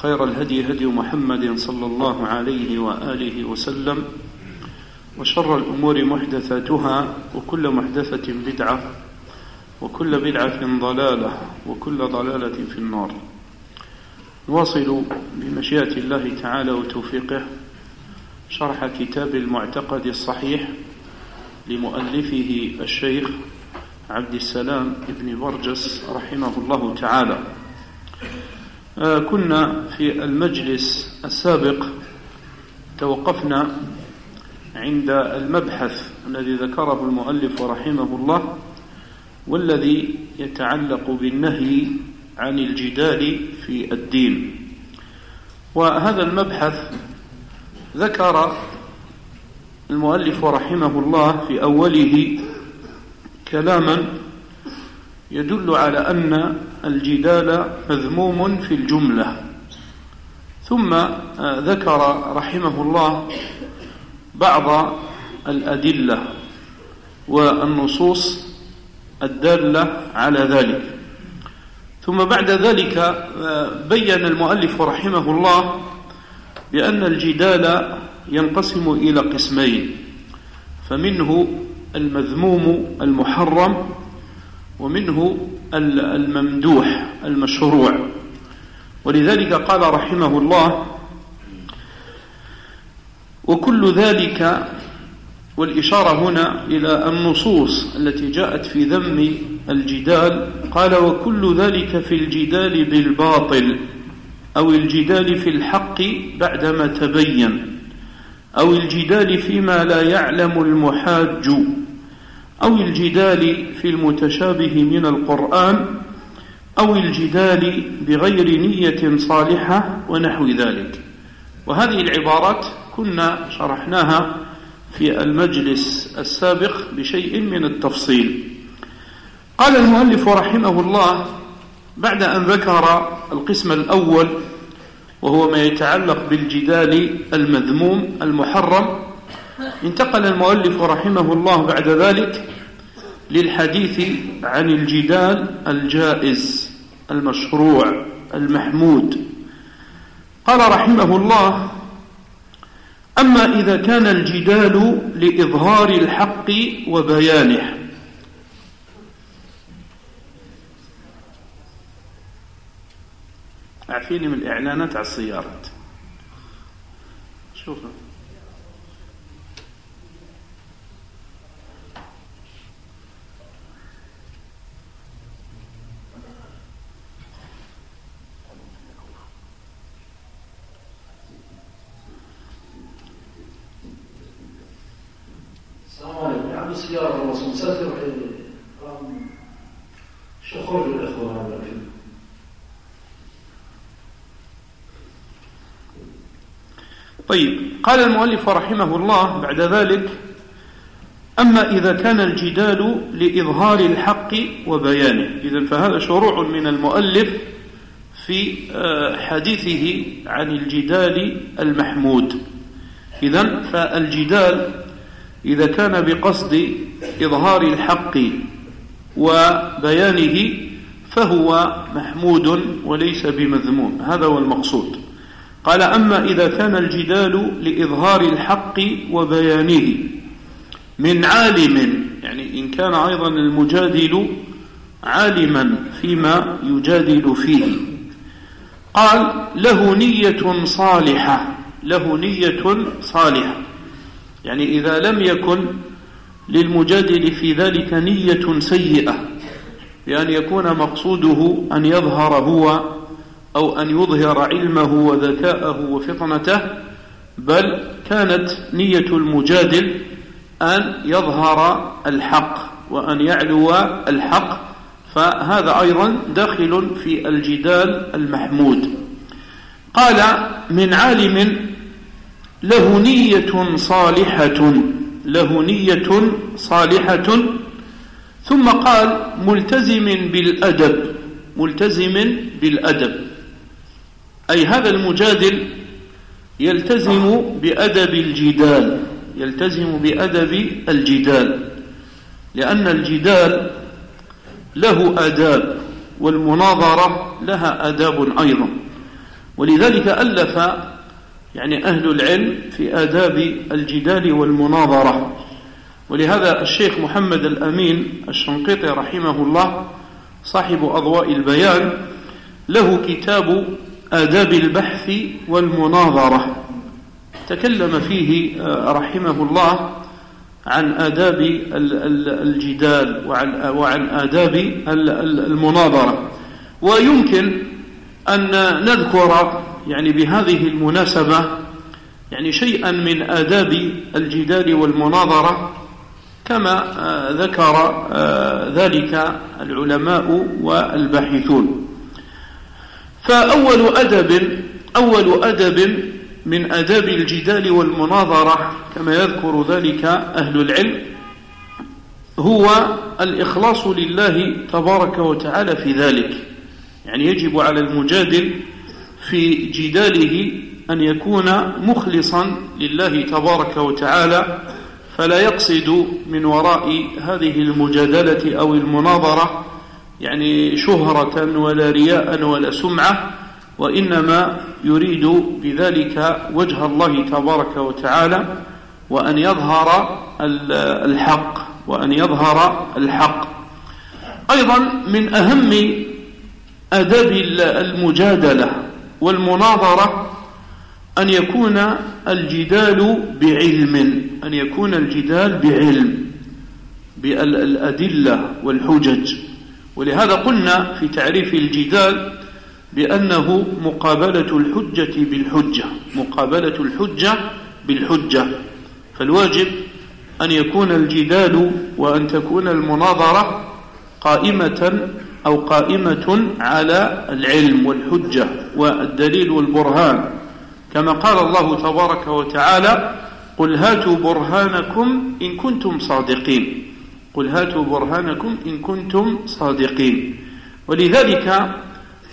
وخير الهدي هدي محمد صلى الله عليه وآله وسلم وشر الأمور محدثاتها وكل محدثة بدعة وكل بدعة ضلالة وكل ضلالة في النار. نواصل بمشيئة الله تعالى وتوفيقه شرح كتاب المعتقد الصحيح لمؤلفه الشيخ عبد السلام ابن برجس رحمه الله تعالى. كنا في المجلس السابق توقفنا عند المبحث الذي ذكره المؤلف رحمه الله والذي يتعلق بالنهي عن الجدال في الدين. وهذا المبحث ذكر المؤلف رحمه الله في أوله كلاما يدل على أن الجدال مذموم في الجملة. ثم ذكر رحمه الله بعض الأدلة والنصوص الدالة على ذلك. ثم بعد ذلك بين المؤلف رحمه الله بأن الجدال ينقسم إلى قسمين فمنه المذموم المحرم ومنه الممدوح المشروع. ولذلك قال رحمه الله وكل ذلك والإشارة هنا إلى النصوص التي جاءت في ذم الجدال قال وكل ذلك في الجدال بالباطل أو الجدال في الحق بعدما تبين أو الجدال فيما لا يعلم المحاج أو الجدال في المتشابه من القرآن أو الجدال بغير نية صالحة ونحو ذلك. وهذه العبارات كنا شرحناها في المجلس السابق بشيء من التفصيل. قال المؤلف رحمه الله بعد أن ذكر القسم الأول وهو ما يتعلق بالجدال المذموم المحرم انتقل المؤلف رحمه الله بعد ذلك للحديث عن الجدال الجائز المشروع المحمود. قال رحمه الله أما إذا كان الجدال لإظهار الحق وبيانه. أعفيني من الإعلانات على السيارات. شوفوا السيارة والله مسافر شخور الإخوة هذا طيب. قال المؤلف رحمه الله بعد ذلك أما إذا كان الجدال لإظهار الحق وبيانه. إذا فهذا شروع من المؤلف في حديثه عن الجدال المحمود. إذا فالجدال إذا كان بقصد إظهار الحق وبيانه فهو محمود وليس بمذموم. هذا هو المقصود. قال أما إذا كان الجدال لإظهار الحق وبيانه من عالم يعني إن كان أيضا المجادل عالما فيما يجادل فيه. قال له نية صالحة له نية صالحة. يعني إذا لم يكن للمجادل في ذلك نية سيئة بأن يكون مقصوده أن يظهر هو أو أن يظهر علمه وذكاءه وفطنته بل كانت نية المجادل أن يظهر الحق وأن يعلو الحق فهذا أيضا داخل في الجدال المحمود. قال من عالم له نية صالحة له نية صالحة. ثم قال ملتزم بالأدب ملتزم بالأدب. أي هذا المجادل يلتزم بأدب الجدال يلتزم بأدب الجدال. لأن الجدال له آداب والمناظرة لها آداب أيضا. ولذلك ألف يعني أهل العلم في آداب الجدال والمناظرة. ولهذا الشيخ محمد الأمين الشنقيطي رحمه الله صاحب أضواء البيان له كتاب آداب البحث والمناظرة. تكلم فيه آه، رحمه الله عن آداب الجدال وعن آداب المناظرة. ويمكن أن نذكر يعني بهذه المناسبة يعني شيئا من آداب الجدال والمناظرة كما آه، ذكر آه، ذلك العلماء والباحثون. فأول أدب أول أدب من آداب الجدال والمناظرة كما يذكر ذلك أهل العلم هو الإخلاص لله تبارك وتعالى في ذلك. يعني يجب على المجادل في جداله أن يكون مخلصا لله تبارك وتعالى فلا يقصد من وراء هذه المجادلة أو المناظرة يعني شهرة ولا رياء ولا سمعة وإنما يريد بذلك وجه الله تبارك وتعالى وأن يظهر الحق وأن يظهر الحق. أيضا من أهم أداب المجادلة والمناظرة أن يكون الجدال بعلم أن يكون الجدال بعلم بالأدلة والحجج. ولهذا قلنا في تعريف الجدال بأنه مقابلة الحجة بالحجة مقابلة الحجة بالحجة. فالواجب أن يكون الجدال وأن تكون المناظرة قائمة أو قائمة على العلم والحجة والدليل والبرهان. كما قال الله تبارك وتعالى قل هاتوا برهانكم إن كنتم صادقين. قل هاتوا برهانكم إن كنتم صادقين. ولذلك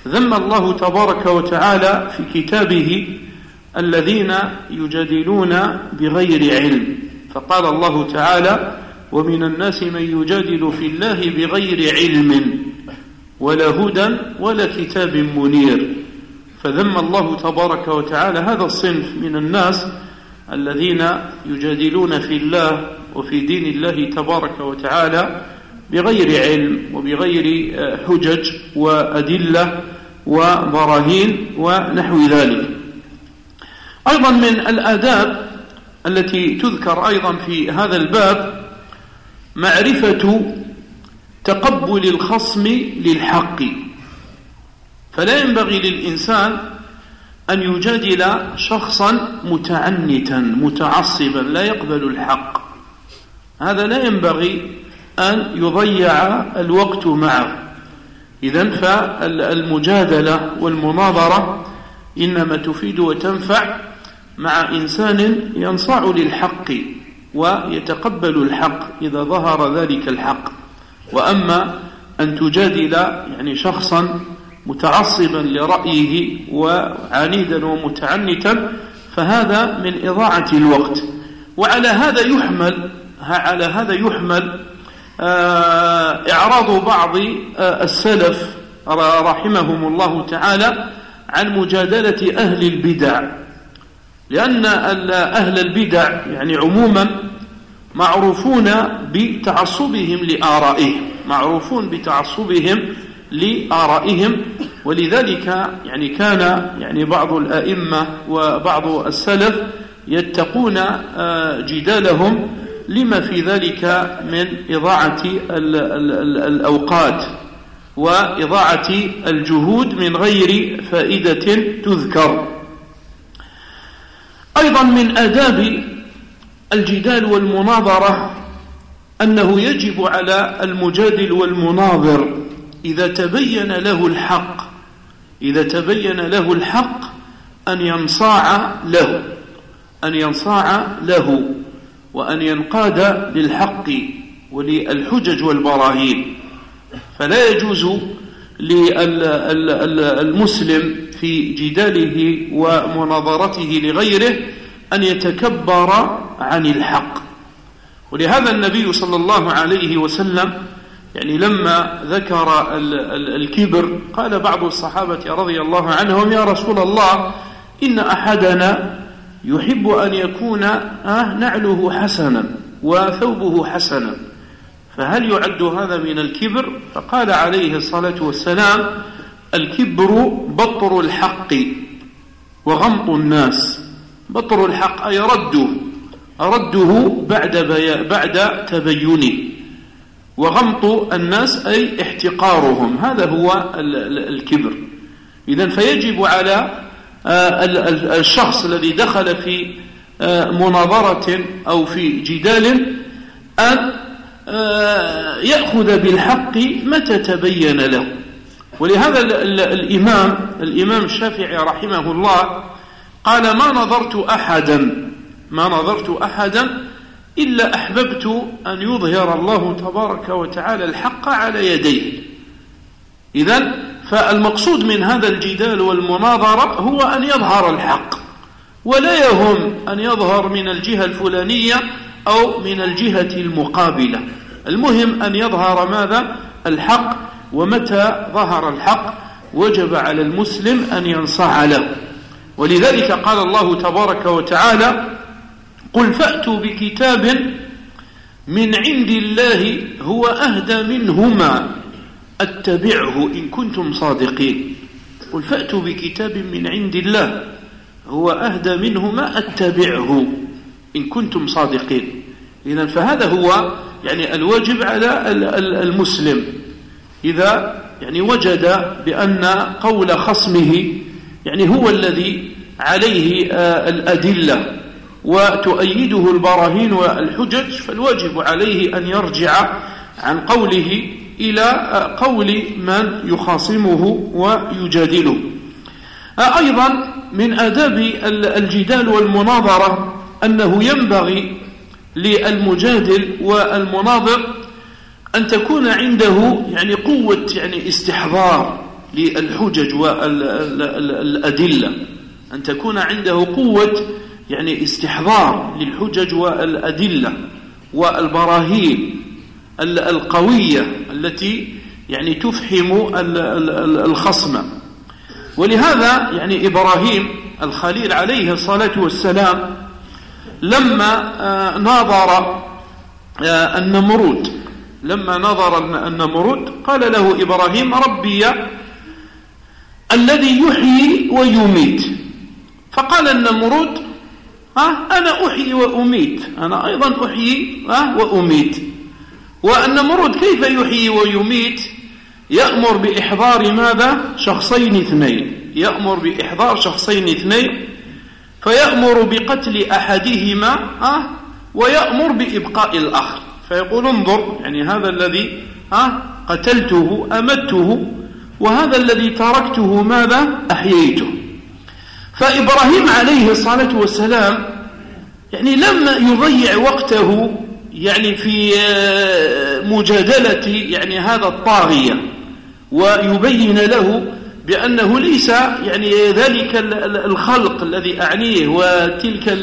ذم الله تبارك وتعالى في كتابه الذين يجادلون بغير علم. فقال الله تعالى ومن الناس من يجادل في الله بغير علم. ولا هدى ولا كتاب منير. فذم الله تبارك وتعالى هذا الصنف من الناس الذين يجادلون في الله وفي دين الله تبارك وتعالى بغير علم وبغير آه، حجج وأدلة وبراهين ونحو ذلك. أيضا من الآداب التي تذكر أيضا في هذا الباب معرفة تقبل الخصم للحق. فلا ينبغي للإنسان أن يجادل شخصا متعنتا متعصبا لا يقبل الحق. هذا لا ينبغي أن يضيع الوقت معه. إذا فالمجادلة والمناظرة إنما تفيد وتنفع مع إنسان ينصاع للحق ويتقبل الحق إذا ظهر ذلك الحق. وأما أن تجادل يعني شخصا متعصبا لرأيه وعنيدا ومتعنتا فهذا من إضاعة الوقت. وعلى هذا يحمل على هذا يحمل آه، إعراض بعض آه، السلف رحمهم الله تعالى عن مجادلة أهل البدع. لأن أهل البدع يعني عموما معروفون بتعصبهم لآرائهم معروفون بتعصبهم لآرائهم ولذلك يعني كان يعني بعض الأئمة وبعض السلف يتقون آه، جدالهم لما في ذلك من إضاعة الأوقات وإضاعة الجهود من غير فائدة تذكر. أيضا من آداب الجدال والمناظرة أنه يجب على المجادل والمناظر إذا تبين له الحق إذا تبين له الحق أن ينصاع له أن ينصاع له وأن ينقاد للحق وللحجج والبراهين. فلا يجوز للمسلم في جداله ومناظرته لغيره أن يتكبر عن الحق. ولهذا النبي صلى الله عليه وسلم يعني لما ذكر الكبر قال بعض الصحابة رضي الله عنهم يا رسول الله إن أحدنا يحب أن يكون آه، نعله حسنا وثوبه حسنا فهل يعد هذا من الكبر؟ فقال عليه الصلاة والسلام الكبر بطر الحق وغمط الناس. بطر الحق أي رده رده بعد, بعد تبينه. وغمط الناس أي احتقارهم. هذا هو الكبر. إذا فيجب على آه، الشخص الذي دخل في آه، مناظرة أو في جدال أن آه، يأخذ بالحق متى تبين له. ولهذا الإمام الإمام الشافعي رحمه الله قال ما نظرت أحدا ما نظرت أحدا إلا أحببت أن يظهر الله تبارك وتعالى الحق على يديه. إذا فالمقصود من هذا الجدال والمناظرة هو أن يظهر الحق ولا يهم أن يظهر من الجهة الفلانية أو من الجهة المقابلة. المهم أن يظهر ماذا؟ الحق ومتى ظهر الحق؟ وجب على المسلم أن ينصع له. ولذلك قال الله تبارك وتعالى قل فأتوا بكتاب من عند الله هو أهدى منهما أتبعه إن كنتم صادقين. قل فأتوا بكتاب من عند الله هو أهدى منهما أتبعه إن كنتم صادقين. إذا فهذا هو يعني الواجب على المسلم. إذا يعني وجد بأن قول خصمه يعني هو الذي عليه آه، الأدلة وتؤيده البراهين والحجج فالواجب عليه أن يرجع عن قوله إلى قول من يخاصمه ويجادله. أيضا من آداب الجدال والمناظرة أنه ينبغي للمجادل والمناظر أن تكون عنده يعني قوة يعني استحضار للحجج والأدلة أن تكون عنده قوة يعني استحضار للحجج والأدلة والبراهين القوية التي يعني تفهم الخصم. ولهذا يعني إبراهيم الخليل عليه الصلاة والسلام لما آه، ناظر آه، النمرود لما نظر النمرود قال له إبراهيم ربي الذي يحيي ويميت. فقال النمرود ها أنا أحيي وأميت. أنا أيضا أحيي وأميت. والنمرود كيف يحيي ويميت؟ يأمر بإحضار ماذا؟ شخصين اثنين. يأمر بإحضار شخصين اثنين فيأمر بقتل أحدهما ها ويأمر بإبقاء الآخر. فيقول انظر يعني هذا الذي ها قتلته أمته وهذا الذي تركته ماذا؟ أحييته. فإبراهيم عليه الصلاة والسلام يعني لم يضيع وقته يعني في آه، مجادلة يعني هذا الطاغية ويبين له بأنه ليس يعني ذلك الخلق الذي أعنيه وتلك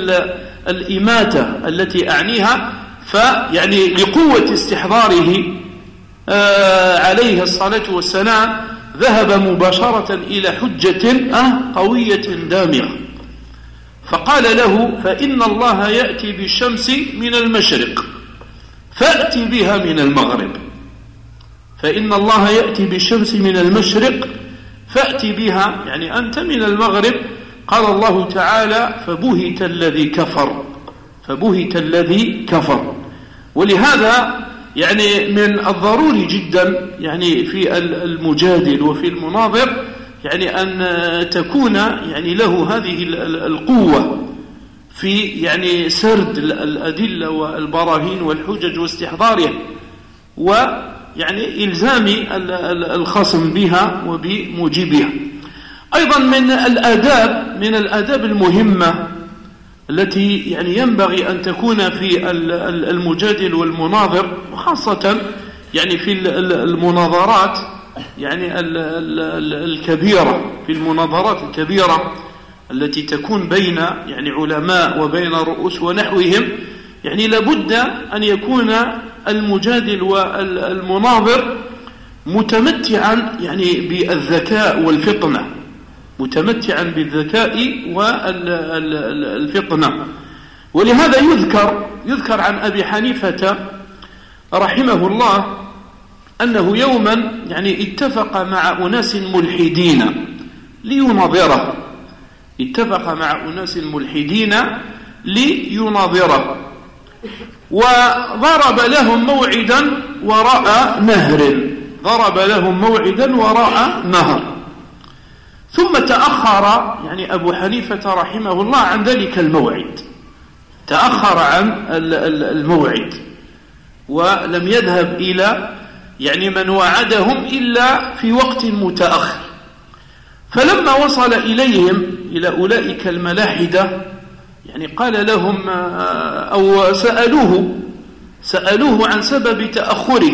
الإماتة التي أعنيها فيعني لقوة استحضاره آه، عليه الصلاة والسلام ذهب مباشرة إلى حجة قوية دامغة فقال له فإن الله يأتي بالشمس من المشرق فأتي بها من المغرب. فإن الله يأتي بالشمس من المشرق فأتي بها يعني أنت من المغرب. قال الله تعالى فبهت الذي كفر فبهت الذي كفر. ولهذا يعني من الضروري جدا يعني في المجادل وفي المناظر يعني أن تكون يعني له هذه القوة في يعني سرد الأدلة والبراهين والحجج واستحضارها ويعني إلزام الخصم بها وبموجبها. أيضا من الآداب من الآداب المهمة التي يعني ينبغي أن تكون في المجادل والمناظر وخاصة يعني في المناظرات يعني الكبيرة في المناظرات الكبيرة التي تكون بين يعني علماء وبين رؤوس ونحوهم يعني لابد أن يكون المجادل والمناظر متمتعا يعني بالذكاء والفطنة. متمتعا بالذكاء والفطنة ولهذا يذكر يذكر عن أبي حنيفة رحمه الله أنه يوما يعني اتفق مع أناس ملحدين ليناظره. اتفق مع أناس ملحدين ليناظره. وضرب لهم موعدا وراء نهر. ضرب لهم موعدا وراء نهر. ثم تأخر يعني أبو حنيفة رحمه الله عن ذلك الموعد. تأخر عن الموعد. ولم يذهب إلى يعني من وعدهم إلا في وقت متأخر. فلما وصل إليهم إلى أولئك الملاحدة يعني قال لهم أو سألوه سألوه عن سبب تأخره.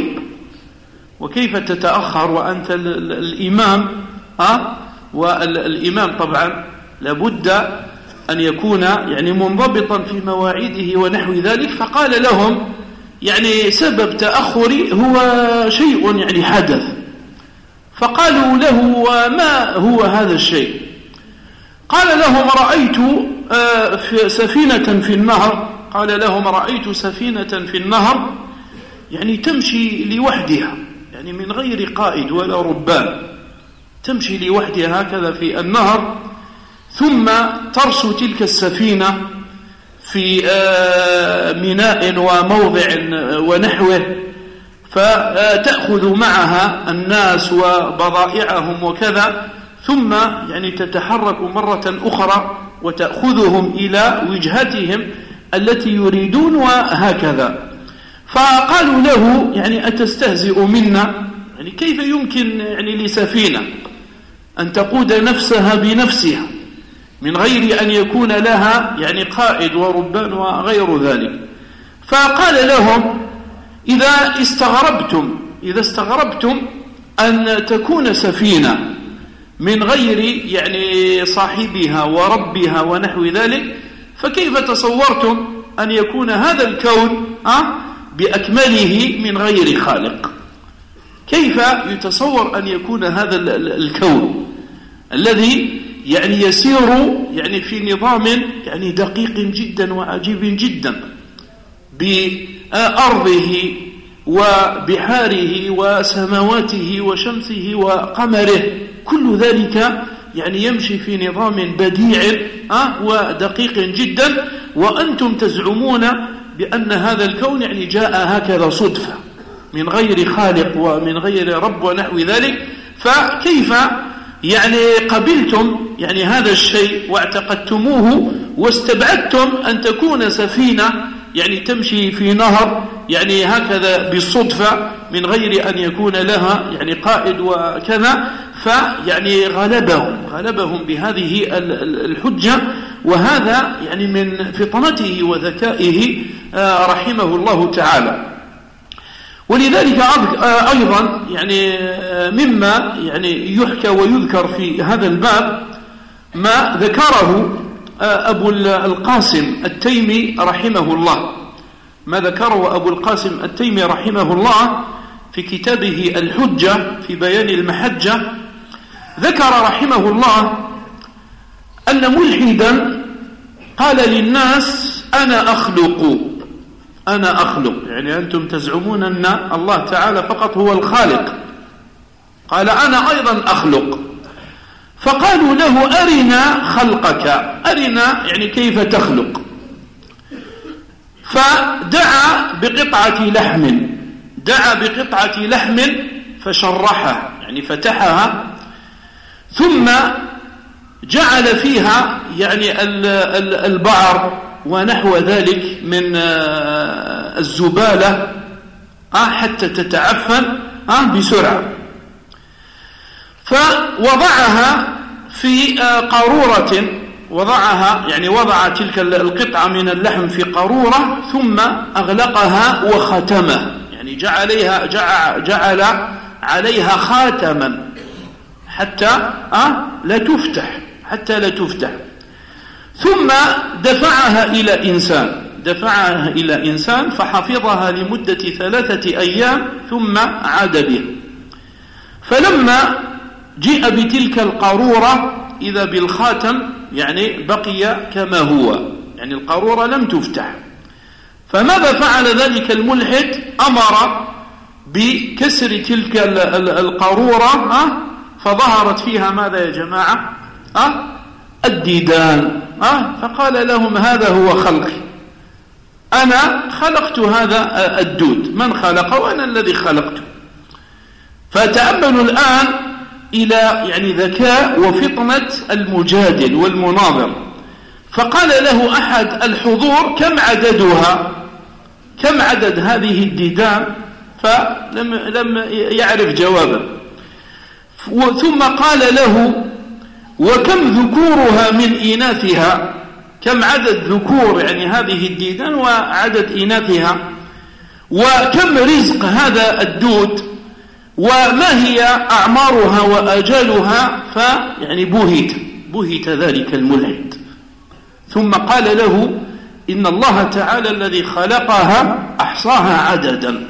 وكيف تتأخر؟ وأنت الإمام ها والإمام طبعا لابد أن يكون يعني منضبطا في مواعيده ونحو ذلك فقال لهم يعني سبب تأخري هو شيء يعني حدث. فقالوا له وما هو هذا الشيء؟ قال لهم رأيت آه، سفينة في النهر. قال لهم رأيت سفينة في النهر يعني تمشي لوحدها يعني من غير قائد ولا ربان. تمشي لوحدها هكذا في النهر ثم ترسو تلك السفينة في آه، ميناء وموضع ونحوه فتأخذ معها الناس وبضائعهم وكذا ثم يعني تتحرك مرة أخرى وتأخذهم إلى وجهتهم التي يريدون وهكذا. فقالوا له يعني أتستهزئ منا؟ يعني كيف يمكن يعني لسفينة؟ أن تقود نفسها بنفسها من غير أن يكون لها يعني قائد وربان وغير ذلك. فقال لهم إذا استغربتم إذا استغربتم أن تكون سفينة من غير يعني صاحبها وربها ونحو ذلك فكيف تصورتم أن يكون هذا الكون بأكمله من غير خالق؟ كيف يتصور أن يكون هذا الكون الذي يعني يسير يعني في نظام يعني دقيق جدا وعجيب جدا بأرضه وبحاره وسماواته وشمسه وقمره. كل ذلك يعني يمشي في نظام بديع ودقيق جدا. وأنتم تزعمون بأن هذا الكون يعني جاء هكذا صدفة. من غير خالق ومن غير رب ونحو ذلك فكيف؟ يعني قبلتم يعني هذا الشيء واعتقدتموه واستبعدتم أن تكون سفينة يعني تمشي في نهر يعني هكذا بالصدفة من غير أن يكون لها يعني قائد وكذا فيعني غلبهم غلبهم بهذه الحجة وهذا يعني من فطنته وذكائه آه، رحمه الله تعالى. ولذلك آه، أيضا يعني آه، مما يعني يحكى ويذكر في هذا الباب ما ذكره أبو القاسم التيمي رحمه الله. ما ذكره أبو القاسم التيمي رحمه الله في كتابه الحجة في بيان المحجة ذكر رحمه الله أن ملحدا قال للناس أنا أخلق. أنا أخلق. يعني أنتم تزعمون أن الله تعالى فقط هو الخالق. قال أنا أيضا أخلق. فقالوا له أرنا خلقك. أرنا يعني كيف تخلق. فدعا بقطعة لحم. دعا بقطعة لحم فشرحها يعني فتحها. ثم جعل فيها يعني البعر. ونحو ذلك من آه، الزبالة آه، حتى تتعفن آه، بسرعة. فوضعها في قارورة وضعها يعني وضع تلك القطعة من اللحم في قارورة ثم أغلقها وختمه. يعني جعلها جعل عليها خاتما حتى لا تفتح حتى لا تفتح. ثم دفعها إلى إنسان. دفعها إلى إنسان فحفظها لمدة ثلاثة أيام ثم عاد بها فلما جيء بتلك القارورة إذا بالخاتم يعني بقي كما هو. يعني القارورة لم تفتح. فماذا فعل ذلك الملحد؟ أمر بكسر تلك القارورة فظهرت فيها ماذا يا جماعة؟ الديدان فقال لهم هذا هو خلقي. أنا خلقت هذا الدود. من خلقه؟ وأنا الذي خلقته. فتأملوا الآن إلى يعني ذكاء وفطنة المجادل والمناظر. فقال له أحد الحضور كم عددها؟ كم عدد هذه الديدان؟ فلم لم يعرف جوابا ثم قال له وكم ذكورها من إناثها؟ كم عدد ذكور؟ يعني هذه الديدان وعدد إناثها. وكم رزق هذا الدود؟ وما هي أعمارها وأجالها؟ فيعني بهت بهت ذلك الملحد. ثم قال له إن الله تعالى الذي خلقها أحصاها عددا.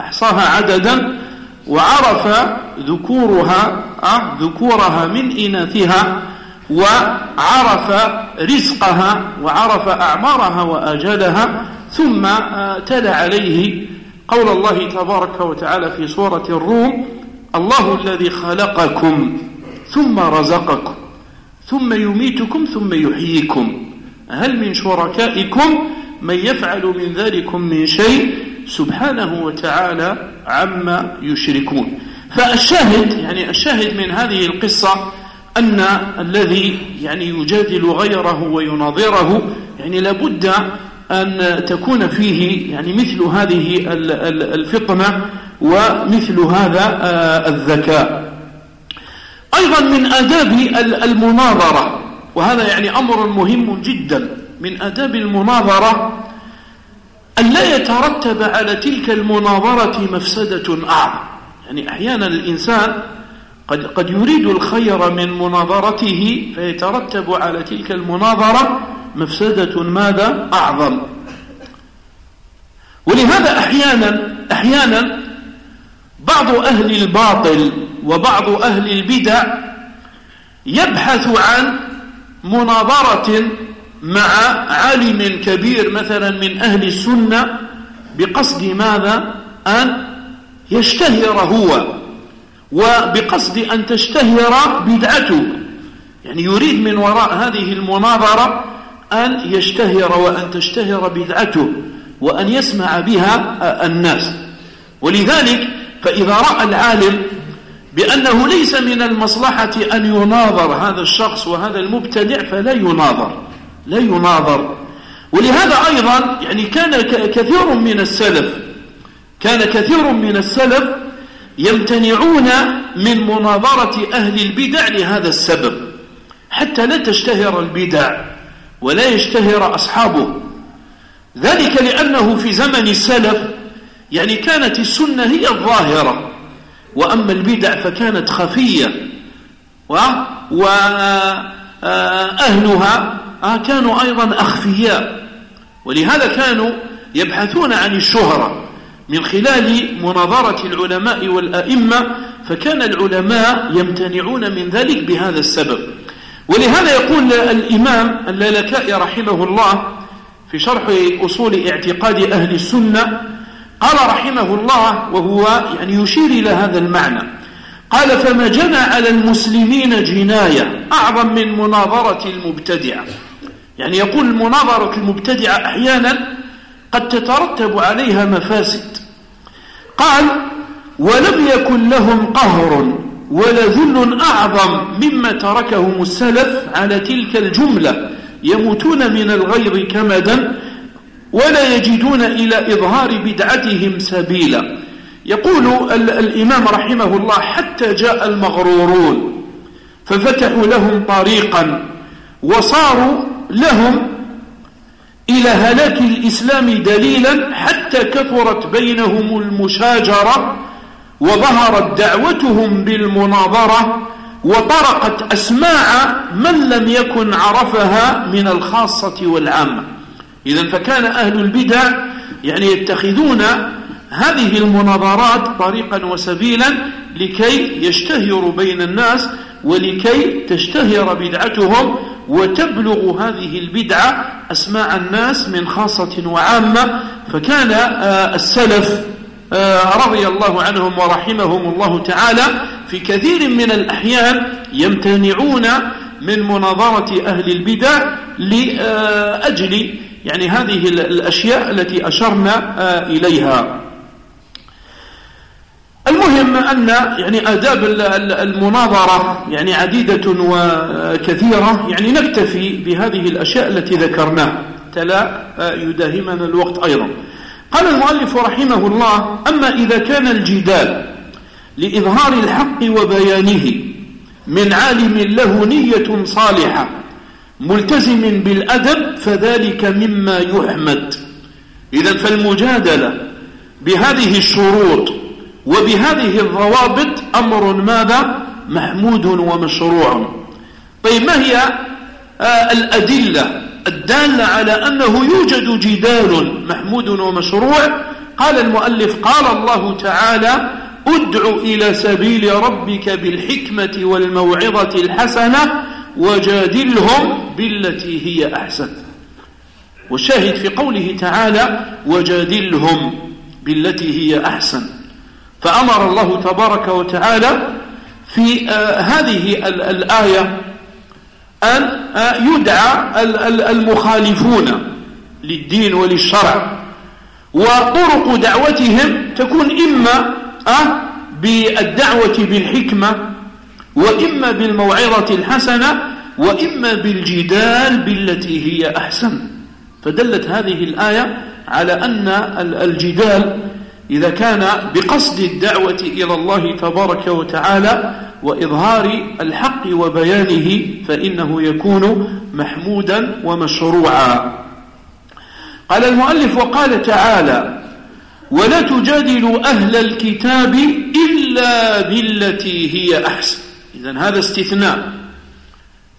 أحصاها عددا وعرف ذكورها آه، ذكورها من إناثها وعرف رزقها وعرف أعمارها وأجلها ثم آه، تلا عليه قول الله تبارك وتعالى في سورة الروم الله الذي خلقكم ثم رزقكم ثم يميتكم ثم يحييكم هل من شركائكم من يفعل من ذلكم من شيء؟ سبحانه وتعالى عما يشركون. فالشاهد يعني الشاهد من هذه القصة أن الذي يعني يجادل غيره ويناظره يعني لابد أن تكون فيه يعني مثل هذه الفطنة ومثل هذا آه، الذكاء. أيضا من آداب المناظرة وهذا يعني أمر مهم جدا من آداب المناظرة أن لا يترتب على تلك المناظرة مفسدة أعظم. يعني أحيانا الإنسان قد, قد يريد الخير من مناظرته فيترتب على تلك المناظرة مفسدة ماذا؟ أعظم. ولهذا أحيانا أحيانا بعض أهل الباطل وبعض أهل البدع يبحث عن مناظرة مع عالم كبير مثلا من أهل السنة بقصد ماذا؟ أن يشتهر هو وبقصد أن تشتهر بدعته. يعني يريد من وراء هذه المناظرة أن يشتهر وأن تشتهر بدعته وأن يسمع بها الناس. ولذلك فإذا رأى العالم بأنه ليس من المصلحة أن يناظر هذا الشخص وهذا المبتدع فلا يناظر. لا يناظر. ولهذا أيضا يعني كان كثير من السلف كان كثير من السلف يمتنعون من مناظرة أهل البدع لهذا السبب. حتى لا تشتهر البدع ولا يشتهر أصحابه. ذلك لأنه في زمن السلف يعني كانت السنة هي الظاهرة. وأما البدع فكانت خفية وأهلها كانوا أيضا أخفياء. ولهذا كانوا يبحثون عن الشهرة من خلال مناظرة العلماء والأئمة فكان العلماء يمتنعون من ذلك بهذا السبب. ولهذا يقول الإمام اللالكائي رحمه الله في شرح أصول اعتقاد أهل السنة قال رحمه الله وهو يعني يشير إلى هذا المعنى. قال فما جنى على المسلمين جناية أعظم من مناظرة المبتدعة. يعني يقول المناظرة المبتدعة أحيانا قد تترتب عليها مفاسد. قال ولم يكن لهم قهر ولا ذل أعظم مما تركهم السلف على تلك الجملة. يموتون من الغيظ كمدا ولا يجدون إلى إظهار بدعتهم سبيلا. يقول الإمام رحمه الله حتى جاء المغرورون ففتحوا لهم طريقا وصاروا لهم إلى هلاك الإسلام دليلا حتى كثرت بينهم المشاجرة وظهرت دعوتهم بالمناظرة وطرقت أسماع من لم يكن عرفها من الخاصة والعامة. إذا فكان أهل البدع يعني يتخذون هذه المناظرات طريقا وسبيلا لكي يشتهروا بين الناس ولكي تشتهر بدعتهم وتبلغ هذه البدعة أسماع الناس من خاصة وعامة. فكان آه، السلف آه، رضي الله عنهم ورحمهم الله تعالى في كثير من الأحيان يمتنعون من مناظرة أهل البدع لأجل يعني هذه الأشياء التي أشرنا آه، إليها. المهم أن يعني آداب المناظرة يعني عديدة وكثيرة يعني نكتفي بهذه الأشياء التي ذكرناها. تلا يداهمنا الوقت أيضا. قال المؤلف رحمه الله أما إذا كان الجدال لإظهار الحق وبيانه من عالم له نية صالحة ملتزم بالأدب فذلك مما يحمد. إذا فالمجادلة بهذه الشروط وبهذه الضوابط أمر ماذا؟ محمود ومشروع. طيب ما هي آه الأدلة الدالة على أنه يوجد جدال محمود ومشروع؟ قال المؤلف قال الله تعالى أدع إلى سبيل ربك بالحكمة والموعظة الحسنة وجادلهم بالتي هي أحسن. والشاهد في قوله تعالى وجادلهم بالتي هي أحسن. فأمر الله تبارك وتعالى في آه هذه الآية أن آه يدعى المخالفون للدين وللشرع وطرق دعوتهم تكون إما آه بالدعوة بالحكمة وإما بالموعظة الحسنة وإما بالجدال بالتي هي أحسن. فدلت هذه الآية على أن الجدال إذا كان بقصد الدعوة إلى الله تبارك وتعالى وإظهار الحق وبيانه فإنه يكون محمودا ومشروعا. قال المؤلف وقال تعالى ولا تجادلوا أهل الكتاب إلا بالتي هي أحسن. إذا هذا استثناء.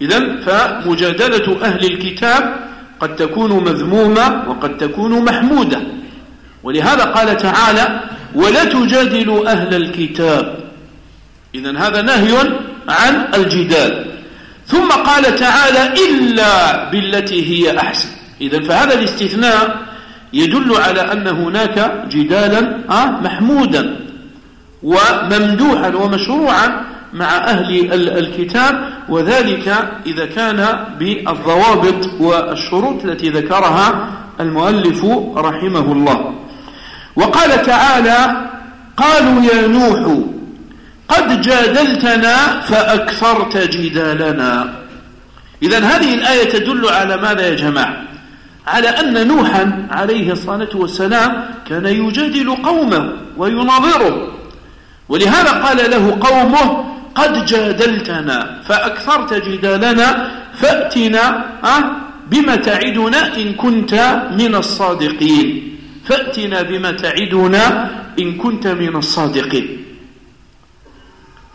إذا فمجادلة أهل الكتاب قد تكون مذمومة وقد تكون محمودة. ولهذا قال تعالى ولا تجادلوا أهل الكتاب. إذا هذا نهي عن الجدال. ثم قال تعالى إلا بالتي هي أحسن. إذا فهذا الاستثناء يدل على أن هناك جدالا آه، محمودا وممدوحا ومشروعا مع أهل الكتاب. وذلك إذا كان بالضوابط والشروط التي ذكرها المؤلف رحمه الله. وقال تعالى قالوا يا نوح قد جادلتنا فأكثرت جدالنا. إذا هذه الآية تدل على ماذا يا جماعة؟ على أن نوحا عليه الصلاة والسلام كان يجادل قومه ويناظره. ولهذا قال له قومه قد جادلتنا فأكثرت جدالنا فأتنا بما تعدنا إن كنت من الصادقين. فأتنا بما تعدنا إن كنت من الصادقين.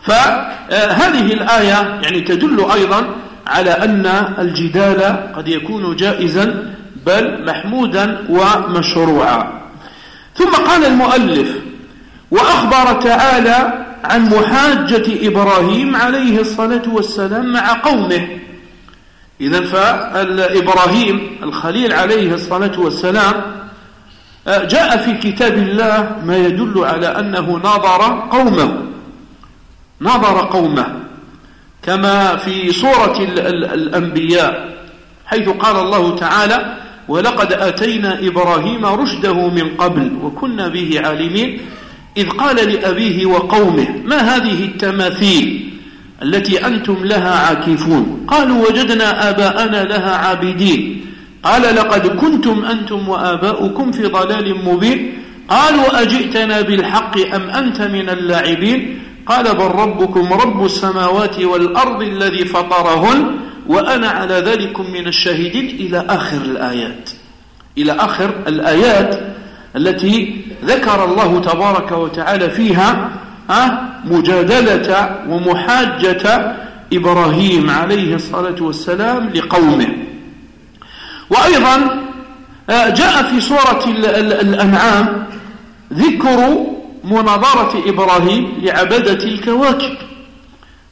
فهذه الآية يعني تدل أيضا على أن الجدال قد يكون جائزا بل محمودا ومشروعا. ثم قال المؤلف وأخبر تعالى عن محاجة إبراهيم عليه الصلاة والسلام مع قومه. إذا فإبراهيم الخليل عليه الصلاة والسلام جاء في كتاب الله ما يدل على أنه ناظر قومه. ناظر قومه. كما في سورة الأنبياء حيث قال الله تعالى ولقد آتينا إبراهيم رشده من قبل وكنا به عالمين. إذ قال لأبيه وقومه ما هذه التماثيل التي أنتم لها عاكفون؟ قالوا وجدنا آباءنا لها عابدين. قال لقد كنتم أنتم وآباؤكم في ضلال مبين. قالوا أجئتنا بالحق أم أنت من اللاعبين قال بل ربكم رب السماوات والأرض الذي فطرهن وأنا على ذلك من الشاهدين. إلى آخر الآيات. إلى آخر الآيات التي ذكر الله تبارك وتعالى فيها مجادلة ومحاجة إبراهيم عليه الصلاة والسلام لقومه. وأيضا آه، جاء في سورة الأنعام ذكر مناظرة إبراهيم لعبدة الكواكب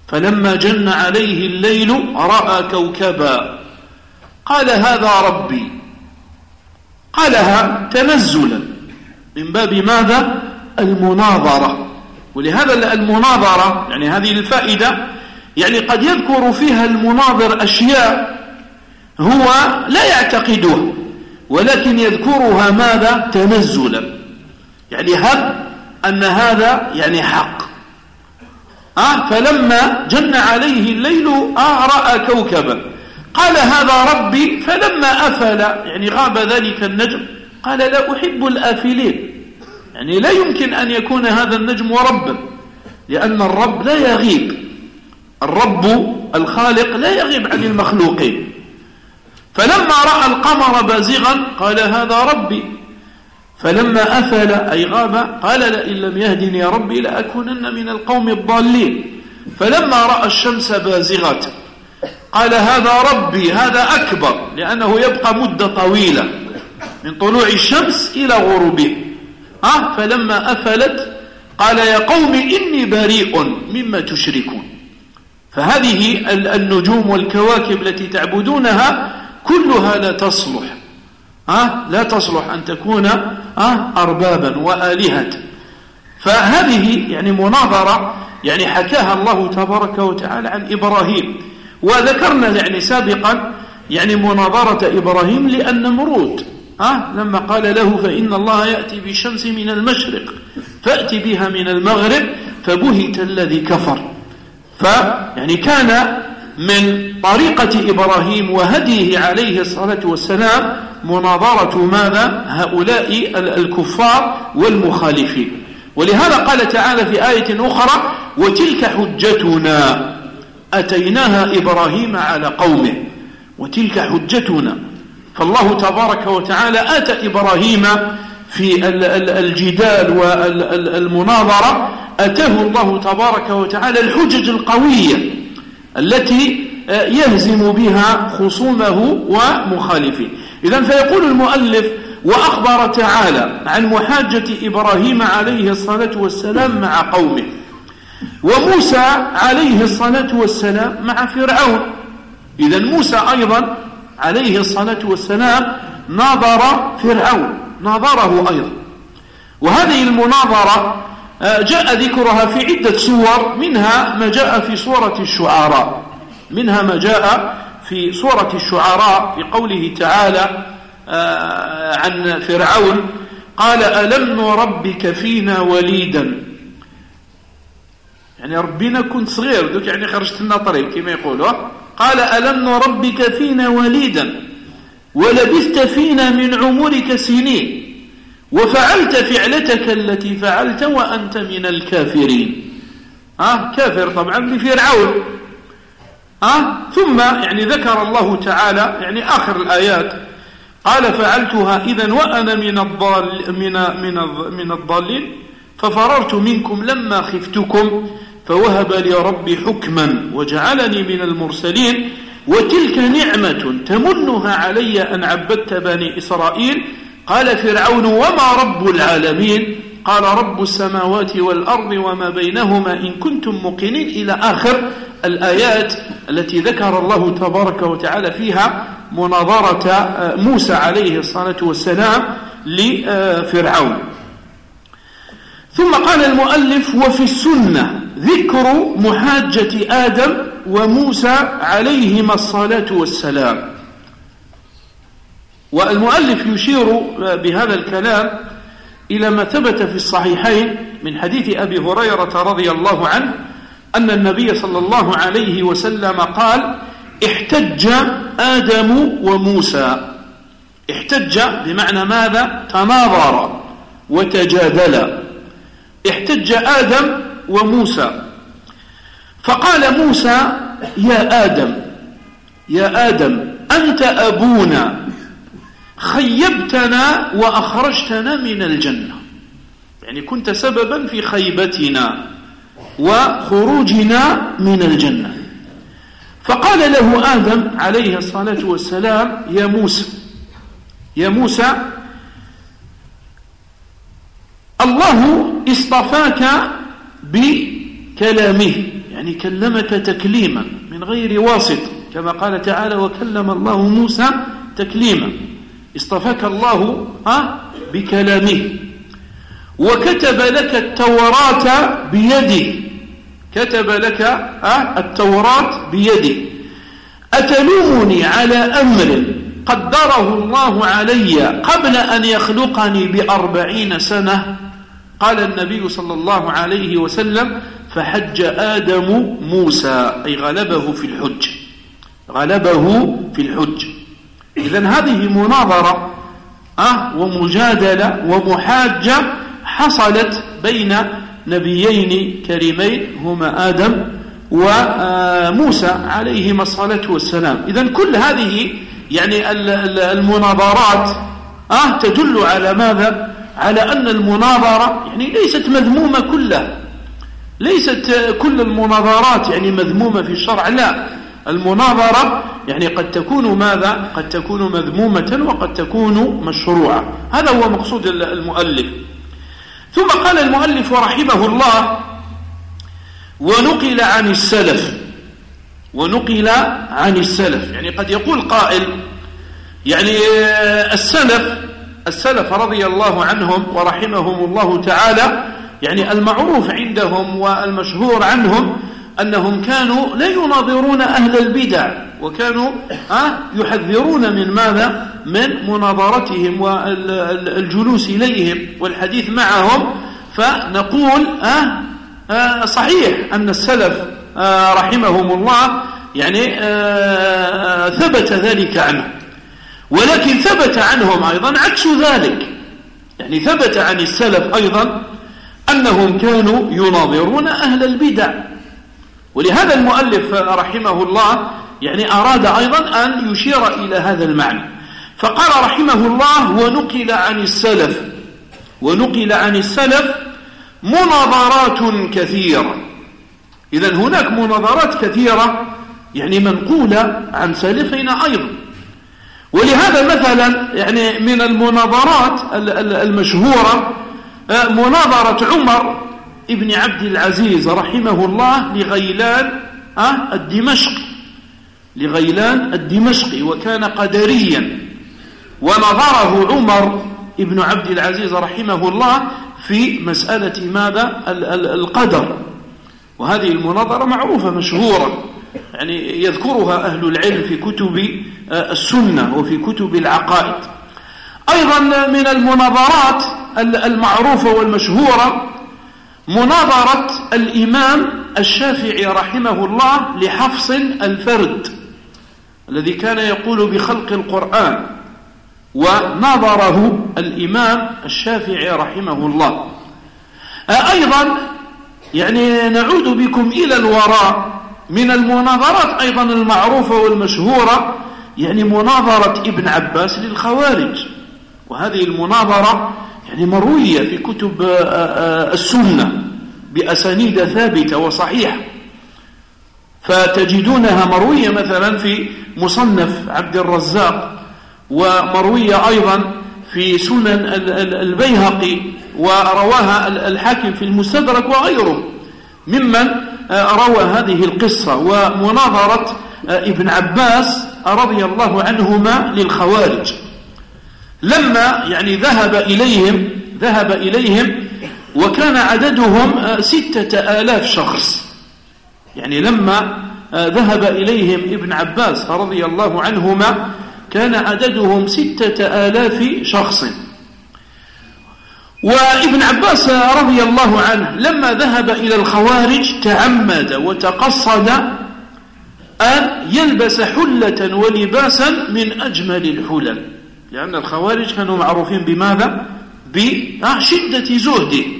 فلما جن عليه الليل رأى كوكبا. قال هذا ربي. قالها تنزلا. من باب ماذا؟ المناظرة. ولهذا المناظرة يعني هذه الفائدة يعني قد يذكر فيها المناظر أشياء هو لا يعتقدها ولكن يذكرها ماذا؟ تنزلا. يعني هب أن هذا يعني حق. آه فلما جن عليه الليل رأى كوكبا. قال هذا ربي فلما أفل يعني غاب ذلك النجم قال لا أحب الآفلين. يعني لا يمكن أن يكون هذا النجم ربا لأن الرب لا يغيب. الرب الخالق لا يغيب عن المخلوقين. فلما رأى القمر بازغا قال هذا ربي. فلما أفل أي غاب قال لئن لم يهدني ربي لأكونن من القوم الضالين. فلما رأى الشمس بازغة قال هذا ربي هذا أكبر لأنه يبقى مدة طويلة من طلوع الشمس إلى غروبه. أه فلما أفلت قال يا قوم إني بريء مما تشركون. فهذه النجوم والكواكب التي تعبدونها كلها لا تصلح أه؟ لا تصلح أن تكون أه؟ أربابا وآلهة فهذه يعني مناظرة يعني حكاها الله تبارك وتعالى عن إبراهيم وذكرنا يعني سابقا يعني مناظرة إبراهيم لأن نمرود أه؟ لما قال له فإن الله يأتي بالشمس من المشرق فأتي بها من المغرب فبهت الذي كفر فيعني كان من طريقة إبراهيم وهديه عليه الصلاة والسلام مناظرة ماذا؟ هؤلاء الكفار والمخالفين. ولهذا قال تعالى في آية أخرى وتلك حجتنا أتيناها إبراهيم على قومه. وتلك حجتنا. فالله تبارك وتعالى آتى إبراهيم في الجدال والمناظرة أتاه الله تبارك وتعالى الحجج القوية. التي يهزم بها خصومه ومخالفيه. إذا فيقول المؤلف وأخبر تعالى عن محاجة إبراهيم عليه الصلاة والسلام مع قومه وموسى عليه الصلاة والسلام مع فرعون. إذا موسى أيضا عليه الصلاة والسلام ناظر فرعون ناظره أيضا. وهذه المناظرة آه، جاء ذكرها في عدة سور منها ما جاء في سورة الشعراء. منها ما جاء في سورة الشعراء في قوله تعالى آه، عن فرعون قال ألم نربك فينا وليدا؟ يعني ربنا كنت صغير دوك يعني خرجت لنا طريق كما يقولوا. قال ألم نربك فينا وليدا؟ ولبثت فينا من عمرك سنين. وفعلت فعلتك التي فعلت وأنت من الكافرين. ها؟ كافر طبعا بفرعون ها؟ ثم يعني ذكر الله تعالى يعني آخر الآيات. قال فعلتها إذا وأنا من الضال من من من الضالين. ففررت منكم لما خفتكم. فوهب لي ربي حكما وجعلني من المرسلين. وتلك نعمة تمنها علي أن عبدت بني إسرائيل قال فرعون وما رب العالمين؟ قال رب السماوات والأرض وما بينهما إن كنتم مقنين إلى آخر الآيات التي ذكر الله تبارك وتعالى فيها مناظرة آه، موسى عليه الصلاة والسلام لفرعون. ثم قال المؤلف وفي السنة ذكر محاجة آدم وموسى عليهما الصلاة والسلام. والمؤلف يشير بهذا الكلام إلى ما ثبت في الصحيحين من حديث أبي هريرة رضي الله عنه أن النبي صلى الله عليه وسلم قال احتج آدم وموسى احتج بمعنى ماذا؟ تناظر وتجادل. احتج آدم وموسى. فقال موسى يا آدم يا آدم أنت أبونا خيبتنا وأخرجتنا من الجنة. يعني كنت سببا في خيبتنا وخروجنا من الجنة. فقال له آدم عليه الصلاة والسلام يا موسى يا موسى الله اصطفاك بكلامه. يعني كلمك تكليما من غير واسط كما قال تعالى وكلم الله موسى تكليما. اصطفاك الله ها بكلامه. وكتب لك التوراة بيده. كتب لك التوراة بيده. أتلومني على أمر قدره الله علي قبل أن يخلقني بأربعين سنة؟ قال النبي صلى الله عليه وسلم فحج آدم موسى أي غلبه في الحج. غلبه في الحج. إذا هذه مناظرة أه ومجادلة ومحاجة حصلت بين نبيين كريمين هما آدم وموسى عليهما الصلاة والسلام. إذا كل هذه يعني المناظرات أه تدل على ماذا؟ على أن المناظرة يعني ليست مذمومة كلها. ليست كل المناظرات يعني مذمومة في الشرع لا. المناظرة يعني قد تكون ماذا؟ قد تكون مذمومة وقد تكون مشروعة. هذا هو مقصود المؤلف. ثم قال المؤلف رحمه الله ونقل عن السلف. ونقل عن السلف. يعني قد يقول قائل يعني السلف السلف رضي الله عنهم ورحمهم الله تعالى يعني المعروف عندهم والمشهور عنهم أنهم كانوا لا يناظرون أهل البدع وكانوا يحذرون من ماذا؟ من مناظرتهم والجلوس إليهم والحديث معهم. فنقول صحيح أن السلف رحمهم الله يعني ثبت ذلك عنه. ولكن ثبت عنهم أيضا عكس ذلك. يعني ثبت عن السلف أيضا أنهم كانوا يناظرون أهل البدع. ولهذا المؤلف رحمه الله يعني أراد أيضا أن يشير إلى هذا المعنى. فقال رحمه الله ونقل عن السلف. ونقل عن السلف مناظرات كثيرة. إذا هناك مناظرات كثيرة يعني منقولة عن سلفنا أيضا. ولهذا مثلا يعني من المناظرات المشهورة آه، مناظرة عمر ابن عبد العزيز رحمه الله لغيلان الدمشقي لغيلان الدمشقي وكان قدريا. ونظره عمر ابن عبد العزيز رحمه الله في مسألة ماذا؟ القدر. وهذه المناظرة معروفة مشهورة. يعني يذكرها أهل العلم في كتب آه، السنة وفي كتب العقائد. أيضا من المناظرات المعروفة والمشهورة مناظرة الإمام الشافعي رحمه الله لحفص الفرد الذي كان يقول بخلق القرآن وناظره الإمام الشافعي رحمه الله. آه، أيضا يعني نعود بكم إلى الوراء من المناظرات أيضا المعروفة والمشهورة يعني مناظرة ابن عباس للخوارج. وهذه المناظرة يعني مروية في كتب آه، آه، السنة بأسانيد ثابتة وصحيحة. فتجدونها مروية مثلا في مصنف عبد الرزاق ومروية أيضا في سنن البيهقي ورواها الحاكم في المستدرك وغيره. ممن آه، روى هذه القصة ومناظرة ابن عباس رضي الله عنهما للخوارج. لما يعني ذهب إليهم ذهب إليهم وكان عددهم آه، ستة آلاف شخص. يعني لما آه، ذهب إليهم ابن عباس رضي الله عنهما كان عددهم ستة آلاف شخص. وابن عباس رضي الله عنه لما ذهب إلى الخوارج تعمد وتقصد أن يلبس حلة ولباسا من أجمل الحلل. لأن الخوارج كانوا معروفين بماذا؟ بشدة زهدهم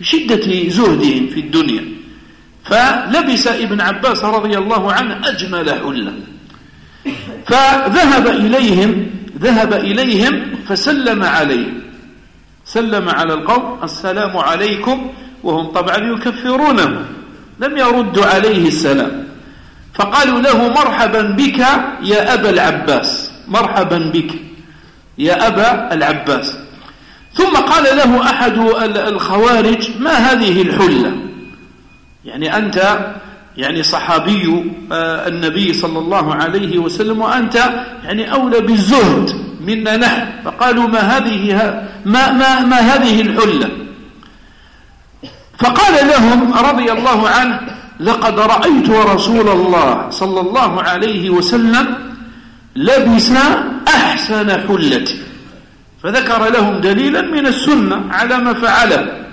بشدة زهدهم في الدنيا. فلبس ابن عباس رضي الله عنه أجمل حلة. فذهب إليهم ذهب إليهم فسلم عليهم. سلم على القوم السلام عليكم وهم طبعا يكفرونه. لم يردوا عليه السلام. فقالوا له مرحبا بك يا أبا العباس. مرحبا بك. يا أبا العباس. ثم قال له أحد الخوارج ما هذه الحلة؟ يعني أنت يعني صحابي آه، النبي صلى الله عليه وسلم وأنت يعني أولى بالزهد منا نحن. فقالوا ما هذه ما, ما, ما هذه الحلة؟ فقال لهم رضي الله عنه لقد رأيت رسول الله صلى الله عليه وسلم لبس أحسن حلة. فذكر لهم دليلا من السنة على ما فعله.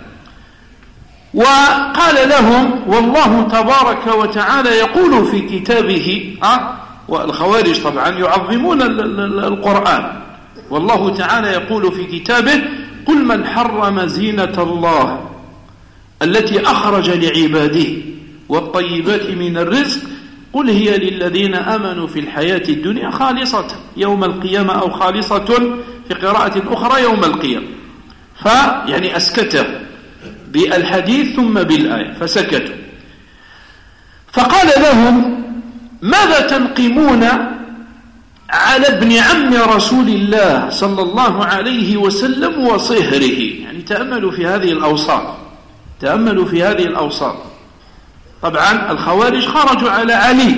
وقال لهم والله تبارك وتعالى يقول في كتابه أه والخوارج طبعا يعظمون القرآن. والله تعالى يقول في كتابه قل من حرم زينة الله التي أخرج لعباده والطيبات من الرزق قل هي للذين آمنوا في الحياة الدنيا خالصة يوم القيامة أو خالصة في قراءة أخرى يوم القيامة. فيعني أسكته بالحديث ثم بالآية فسكتوا. فقال لهم ماذا تنقمون على ابن عم رسول الله صلى الله عليه وسلم وصهره؟ يعني تأملوا في هذه الأوصاف تأملوا في هذه الأوصاف. طبعا الخوارج خرجوا على علي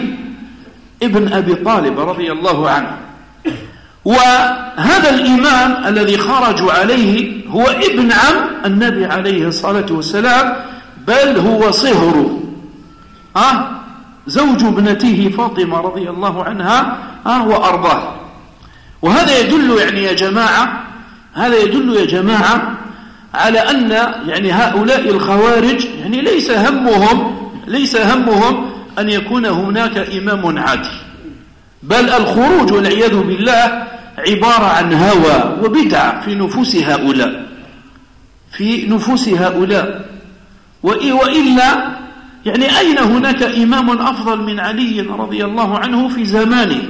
ابن أبي طالب رضي الله عنه. وهذا الإمام الذي خرجوا عليه هو ابن عم النبي عليه الصلاة والسلام بل هو صهر. أه زوج ابنته فاطمة رضي الله عنها أه وأرضاه. وهذا يدل يعني يا جماعة هذا يدل يا جماعة على أن يعني هؤلاء الخوارج يعني ليس همهم ليس همهم أن يكون هناك إمام عادل بل الخروج والعياذ بالله عبارة عن هوى وبدعة في نفوس هؤلاء في نفوس هؤلاء. وإلا يعني أين هناك إمام أفضل من علي رضي الله عنه في زمانه؟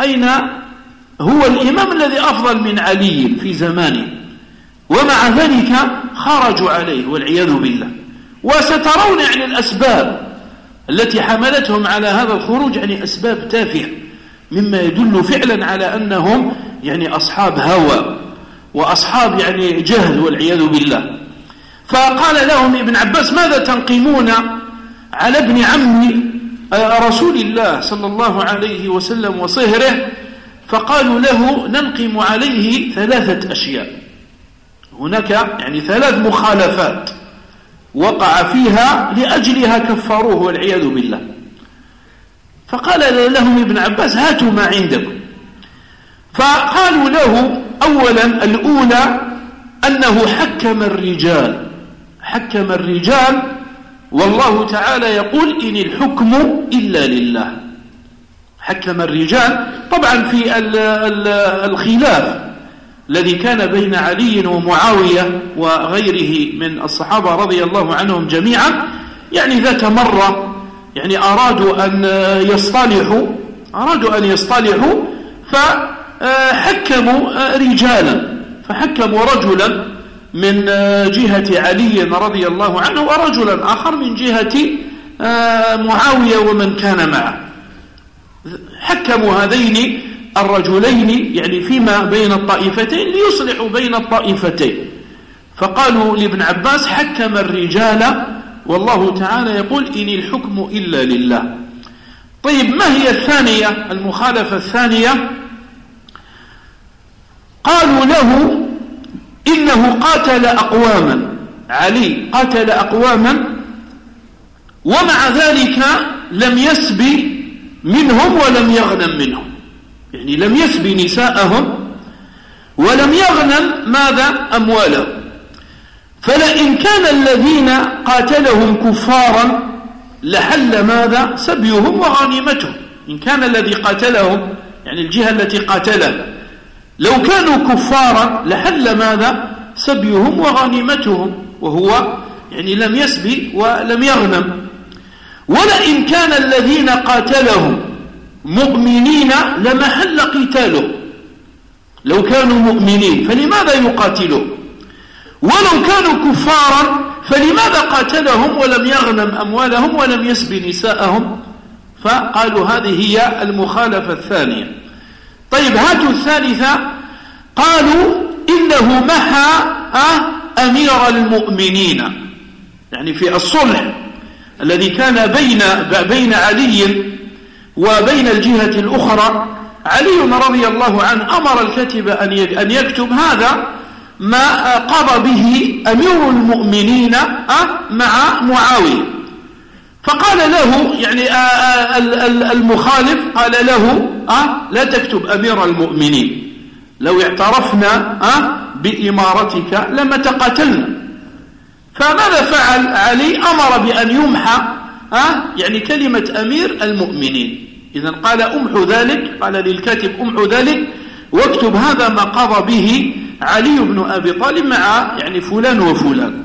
أين هو الإمام الذي أفضل من علي في زمانه؟ ومع ذلك خرجوا عليه والعياذ بالله. وسترون يعني الأسباب التي حملتهم على هذا الخروج يعني أسباب تافهة مما يدل فعلا على أنهم يعني أصحاب هوى وأصحاب يعني جهل والعياذ بالله. فقال لهم ابن عباس ماذا تنقمون على ابن عم رسول الله صلى الله عليه وسلم وصهره؟ فقالوا له ننقم عليه ثلاثة أشياء. هناك يعني ثلاث مخالفات. وقع فيها لأجلها كفروه والعياذ بالله. فقال لهم ابن عباس هاتوا ما عندكم. فقالوا له أولا الأولى أنه حكم الرجال. حكم الرجال والله تعالى يقول إن الحكم إلا لله. حكم الرجال طبعا في الخلاف. الذي كان بين علي ومعاوية وغيره من الصحابة رضي الله عنهم جميعا. يعني ذات مرة يعني أرادوا أن يصطلحوا أرادوا أن يصطلحوا فحكموا رجالا فحكموا رجلا من جهة علي رضي الله عنه ورجلا آخر من جهة معاوية ومن كان معه. حكموا هذين الرجلين يعني فيما بين الطائفتين ليصلحوا بين الطائفتين. فقالوا لابن عباس حكم الرجال والله تعالى يقول إن الحكم إلا لله. طيب ما هي الثانية؟ المخالفة الثانية قالوا له إنه قاتل أقواما. علي قاتل أقواما ومع ذلك لم يسبي منهم ولم يغنم منهم. يعني لم يسبي نساءهم ولم يغنم ماذا؟ أموالهم. فلئن كان الذين قاتلهم كفارا لحل ماذا؟ سبيهم وغنيمتهم. إن كان الذي قاتلهم يعني الجهة التي قاتلها لو كانوا كفارا لحل ماذا؟ سبيهم وغنيمتهم. وهو يعني لم يسبي ولم يغنم. ولئن كان الذين قاتلهم مؤمنين لمحل قتاله لو كانوا مؤمنين فلماذا يقاتلون ولو كانوا كفارا فلماذا قاتلهم ولم يغنم أموالهم ولم يسب نساءهم؟ فقالوا هذه هي المخالفة الثانية. طيب هاتوا الثالثة. قالوا إنه محى أمير المؤمنين. يعني في الصلح الذي كان بين بين علي وبين الجهة الأخرى علي رضي الله عنه أمر الكاتب أن يكتب هذا ما قضى به أمير المؤمنين مع معاوية. فقال له يعني المخالف قال له لا تكتب أمير المؤمنين. لو اعترفنا بإمارتك لما تقاتلنا. فماذا فعل علي؟ أمر بأن يمحى يعني كلمة أمير المؤمنين. إذا قال أمحو ذلك قال للكاتب أمحو ذلك. واكتب هذا ما قضى به علي بن أبي طالب مع يعني فلان وفلان.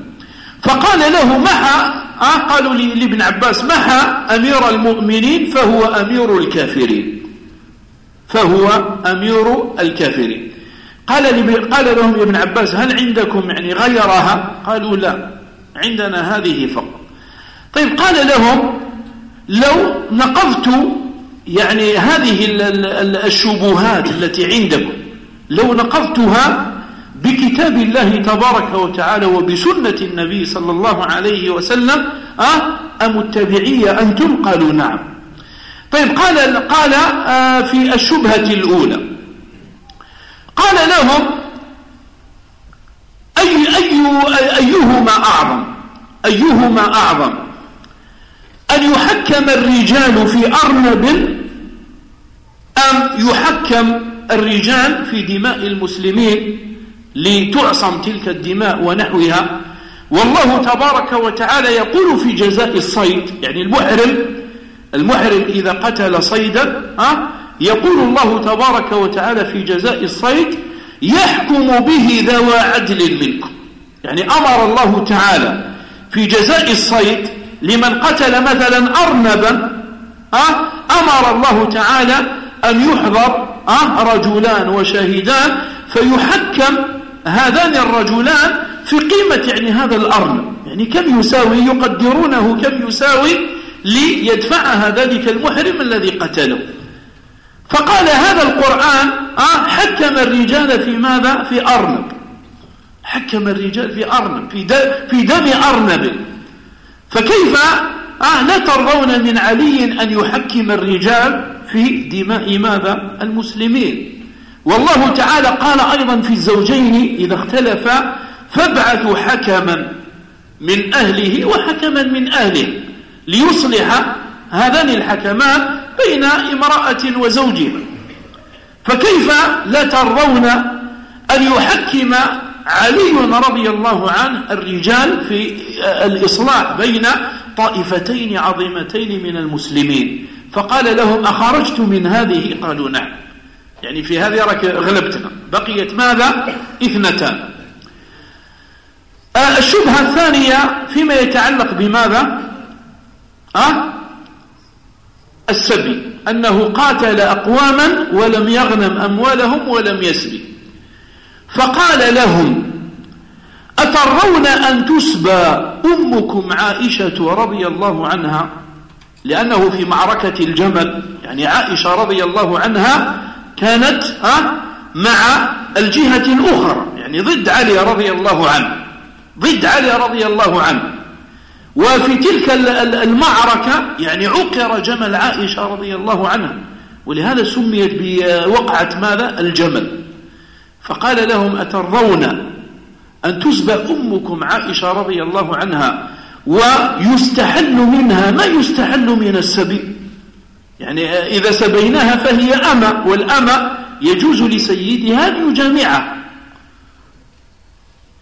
فقال له محى آه قالوا لابن عباس محى أمير المؤمنين فهو أمير الكافرين. فهو أمير الكافرين. قال قال لهم ابن عباس هل عندكم يعني غيرها؟ قالوا لا عندنا هذه فقط. طيب قال لهم لو نقضت يعني هذه الشبهات التي عندكم لو نقضتها بكتاب الله تبارك وتعالى وبسنة النبي صلى الله عليه وسلم أه أمتبعية أنتم؟ قالوا نعم. طيب قال قال آه في الشبهة الأولى قال لهم أي أي أيهما أعظم؟ أيهما أعظم؟ أن يحكم الرجال في أرنب أم يحكم الرجال في دماء المسلمين لتعصم تلك الدماء ونحوها؟ والله تبارك وتعالى يقول في جزاء الصيد يعني المحرم المحرم إذا قتل صيدا يقول الله تبارك وتعالى في جزاء الصيد يحكم به ذوى عدل منكم. يعني أمر الله تعالى في جزاء الصيد لمن قتل مثلا أرنبا أمر الله تعالى أن يحضر رجلان وشهيدان فيحكم هذان الرجلان في قيمة يعني هذا الأرنب يعني كم يساوي؟ يقدرونه كم يساوي ليدفعها ذلك المحرم الذي قتله. فقال هذا القرآن آه حكم الرجال في ماذا؟ في أرنب. حكم الرجال في أرنب في, في دم أرنب. فكيف؟ آه لا ترضون من علي أن يحكم الرجال في دماء ماذا؟ المسلمين. والله تعالى قال أيضا في الزوجين إذا اختلفا فابعثوا حكما من أهله وحكما من أهله ليصلح هذان الحكمان بين امرأة وزوجها فكيف لا ترضون أن يحكم علي رضي الله عنه الرجال في الإصلاح بين طائفتين عظيمتين من المسلمين. فقال لهم أخرجت من هذه؟ قالوا نعم. يعني في هذه غلبتنا. بقيت ماذا؟ إثنتان. آه الشبهة الثانية فيما يتعلق بماذا؟ أه؟ السبي. أنه قاتل أقواما ولم يغنم أموالهم ولم يسبي. فقال لهم أترون أن تسبى أمكم عائشة رضي الله عنها؟ لأنه في معركة الجمل يعني عائشة رضي الله عنها كانت مع الجهة الأخرى يعني ضد علي رضي الله عنه ضد علي رضي الله عنه. وفي تلك المعركة يعني عقر جمل عائشة رضي الله عنها ولهذا سميت بوقعة ماذا؟ الجمل. فقال لهم أترضون أن تسبى أمكم عائشة رضي الله عنها ويستحل منها ما يستحل من السبي. يعني إذا سبيناها فهي أمة والأمة يجوز لسيدها أن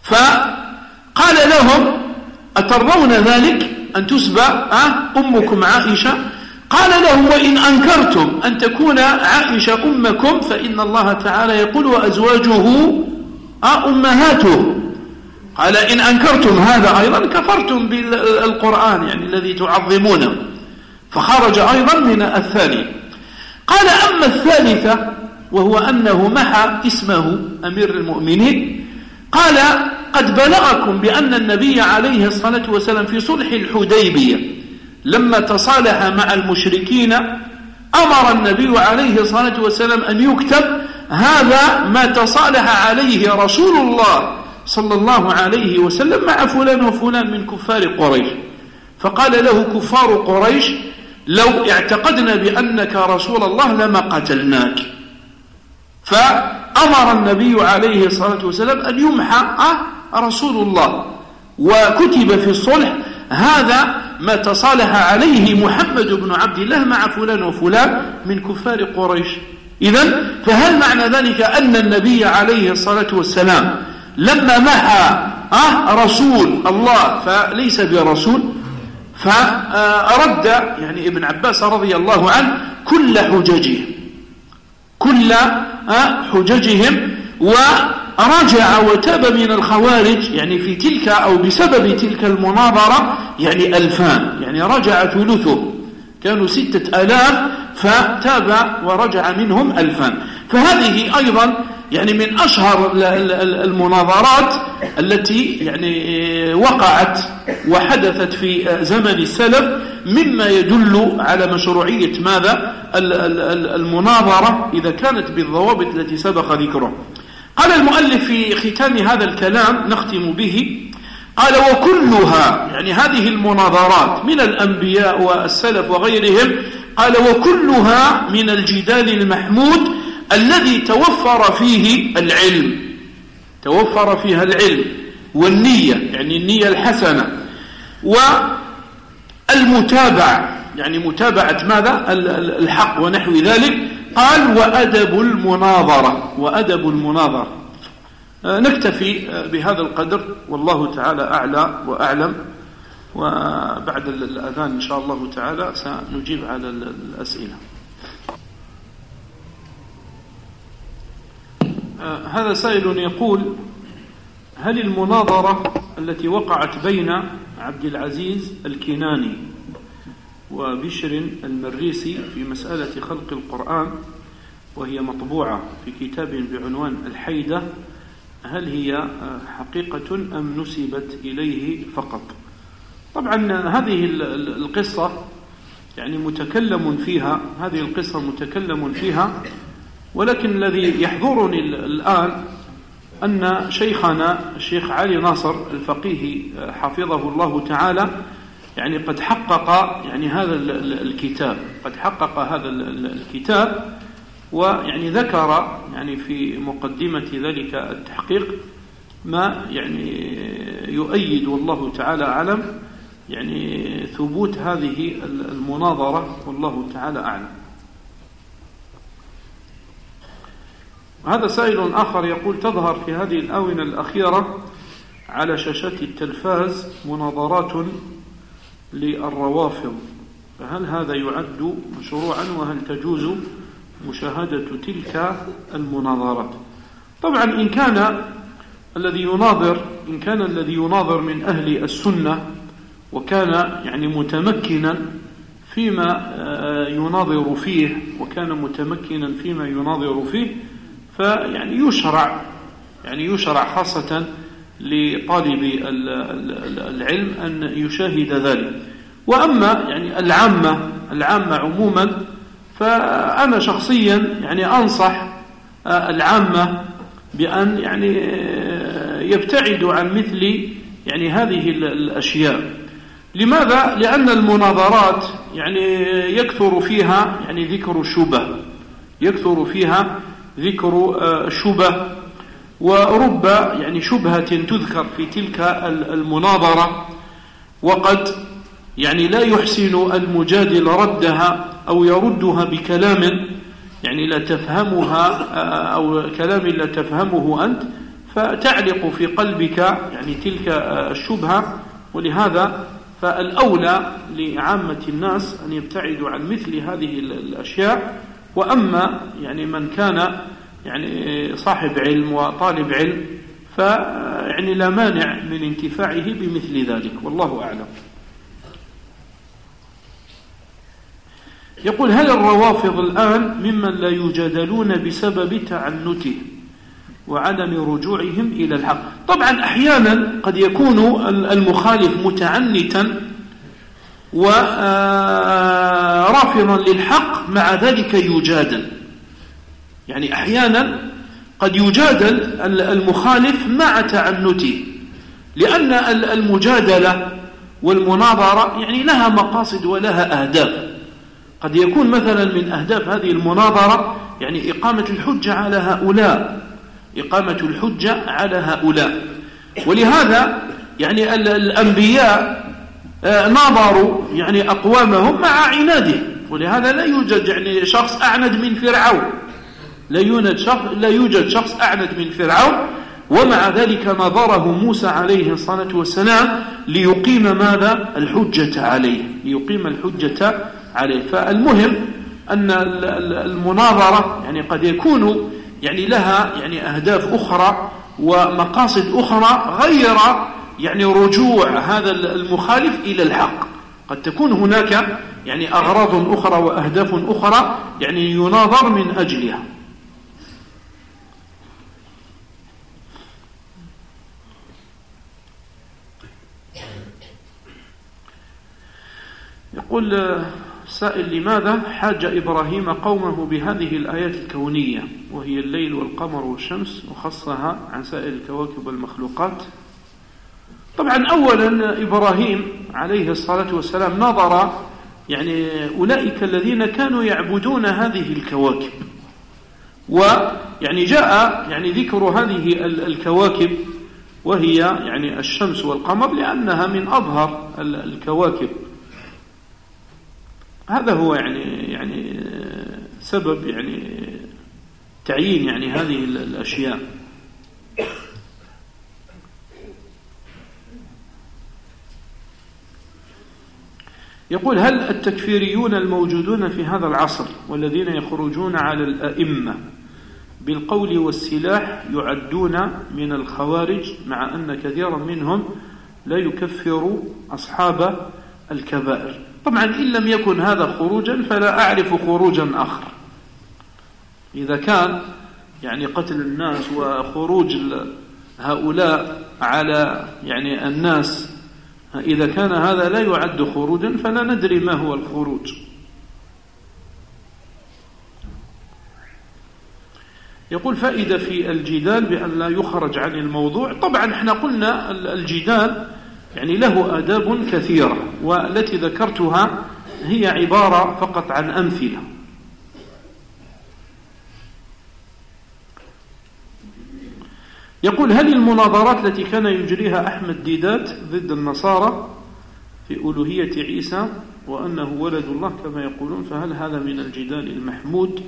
فقال لهم أترضون ذلك أن تسبى أمكم عائشة؟ قال لهم وإن أنكرتم أن تكون عائشة أمكم فإن الله تعالى يقول وأزواجه أمهاته. قال إن أنكرتم هذا أيضا كفرتم بالقرآن يعني الذي تعظمونه. فخرج أيضا من الثاني. قال أما الثالثة وهو أنه محى اسمه أمير المؤمنين قال قد بلغكم بأن النبي عليه الصلاة والسلام في صلح الحديبية لما تصالح مع المشركين أمر النبي عليه الصلاة والسلام أن يكتب هذا ما تصالح عليه رسول الله صلى الله عليه وسلم مع فلان وفلان من كفار قريش. فقال له كفار قريش لو اعتقدنا بأنك رسول الله لما قتلناك. فأمر النبي عليه الصلاة والسلام أن يمحى رسول الله. وكتب في الصلح هذا ما تصالح عليه محمد بن عبد الله مع فلان وفلان من كفار قريش. إذا فهل معنى ذلك أن النبي عليه الصلاة والسلام لما محى أه رسول الله فليس برسول فرد يعني ابن عباس رضي الله عنه كل حججهم كل حججهم ورجع وتاب من الخوارج يعني في تلك أو بسبب تلك المناظرة يعني ألفان يعني رجع ثلثه. كانوا ستة ألاف فتاب ورجع منهم ألفان. فهذه أيضا يعني من أشهر المناظرات التي يعني وقعت وحدثت في زمن السلف مما يدل على مشروعية ماذا؟ المناظرة إذا كانت بالضوابط التي سبق ذكرها قال المؤلف في ختام هذا الكلام نختم به قال وكلها يعني هذه المناظرات من الأنبياء والسلف وغيرهم قال وكلها من الجدال المحمود الذي توفر فيه العلم توفر فيها العلم والنية يعني النية الحسنة. والمتابعة يعني متابعة ماذا؟ الحق ونحو ذلك. قال وأدب المناظرة وأدب المناظرة. آه، نكتفي آه، بهذا القدر. والله تعالى أعلى وأعلم. وبعد الأذان إن شاء الله تعالى سنجيب على الأسئلة. آه، هذا سائل يقول هل المناظرة التي وقعت بين عبد العزيز الكناني وبشر المريسي في مسألة خلق القرآن وهي مطبوعة في كتاب بعنوان الحيدة هل هي حقيقة أم نسبت إليه فقط؟ طبعا هذه القصة يعني متكلم فيها هذه القصة متكلم فيها ولكن الذي يحضرني الآن أن شيخنا الشيخ علي ناصر الفقيه حفظه الله تعالى يعني قد حقق يعني هذا الكتاب قد حقق هذا الكتاب ويعني ذكر يعني في مقدمة ذلك التحقيق ما يعني يؤيد والله تعالى أعلم يعني ثبوت هذه المناظرة والله تعالى أعلم. هذا سائل آخر يقول تظهر في هذه الآونة الأخيرة على شاشات التلفاز مناظرات للروافض. فهل هذا يعد مشروعا وهل تجوز مشاهدة تلك المناظرات؟ طبعا إن كان الذي يناظر إن كان الذي يناظر من أهل السنة وكان يعني متمكنا فيما آه، يناظر فيه وكان متمكنا فيما يناظر فيه فيعني يشرع يعني يشرع خاصة لطالب العلم أن يشاهد ذلك. وأما يعني العامة العامة عموما فأنا شخصيا يعني أنصح العامة بأن يعني يبتعدوا عن مثل يعني هذه الأشياء. لماذا؟ لأن المناظرات يعني يكثر فيها يعني ذكر الشبه يكثر فيها ذكر الشبه ورب يعني شبهة تذكر في تلك المناظرة وقد يعني لا يحسن المجادل ردها أو يردها بكلام يعني لا تفهمها أو كلام لا تفهمه أنت فتعلق في قلبك يعني تلك الشبهة. ولهذا فالأولى لعامة الناس أن يبتعدوا عن مثل هذه الأشياء. وأما يعني من كان يعني صاحب علم وطالب علم فيعني لا مانع من انتفاعه بمثل ذلك والله أعلم. يقول هل الروافض الآن ممن لا يجادلون بسبب تعنته وعدم رجوعهم إلى الحق؟ طبعا أحيانا قد يكون المخالف متعنتا ورافضا للحق مع ذلك يجادل. يعني أحيانا قد يجادل المخالف مع تعنته لأن المجادلة والمناظرة يعني لها مقاصد ولها أهداف. قد يكون مثلا من أهداف هذه المناظرة يعني إقامة الحجة على هؤلاء إقامة الحجة على هؤلاء. ولهذا يعني الأنبياء آه، ناظروا يعني أقوامهم مع عناده. ولهذا لا يوجد يعني شخص أعند من فرعون. لا يوجد شخص, لا يوجد شخص أعند من فرعون. ومع ذلك نظره موسى عليه الصلاة والسلام ليقيم ماذا؟ الحجة عليه. ليقيم الحجة عليه. فالمهم أن المناظرة يعني قد يكون يعني لها يعني أهداف أخرى ومقاصد أخرى غير يعني رجوع هذا المخالف إلى الحق. قد تكون هناك يعني أغراض أخرى وأهداف أخرى يعني يناظر من أجلها. يقول سائل لماذا حاج إبراهيم قومه بهذه الآيات الكونية؟ وهي الليل والقمر والشمس وخصها عن سائر الكواكب والمخلوقات. طبعا أولا إبراهيم عليه الصلاة والسلام نظر يعني أولئك الذين كانوا يعبدون هذه الكواكب. ويعني جاء يعني ذكر هذه الكواكب وهي يعني الشمس والقمر لأنها من أظهر الكواكب. هذا هو يعني يعني سبب يعني تعيين يعني هذه الأشياء. يقول هل التكفيريون الموجودون في هذا العصر والذين يخرجون على الأئمة بالقول والسلاح يعدون من الخوارج مع أن كثيرا منهم لا يكفر أصحاب الكبائر؟ طبعا إن لم يكن هذا خروجا فلا أعرف خروجا آخر. إذا كان يعني قتل الناس وخروج هؤلاء على يعني الناس إذا كان هذا لا يعد خروجا فلا ندري ما هو الخروج. يقول فائدة في الجدال بأن لا يخرج عن الموضوع. طبعا إحنا قلنا الجدال يعني له آداب كثيرة والتي ذكرتها هي عبارة فقط عن أمثلة. يقول هل المناظرات التي كان يجريها أحمد ديدات ضد النصارى في ألوهية عيسى وأنه ولد الله كما يقولون فهل هذا من الجدال المحمود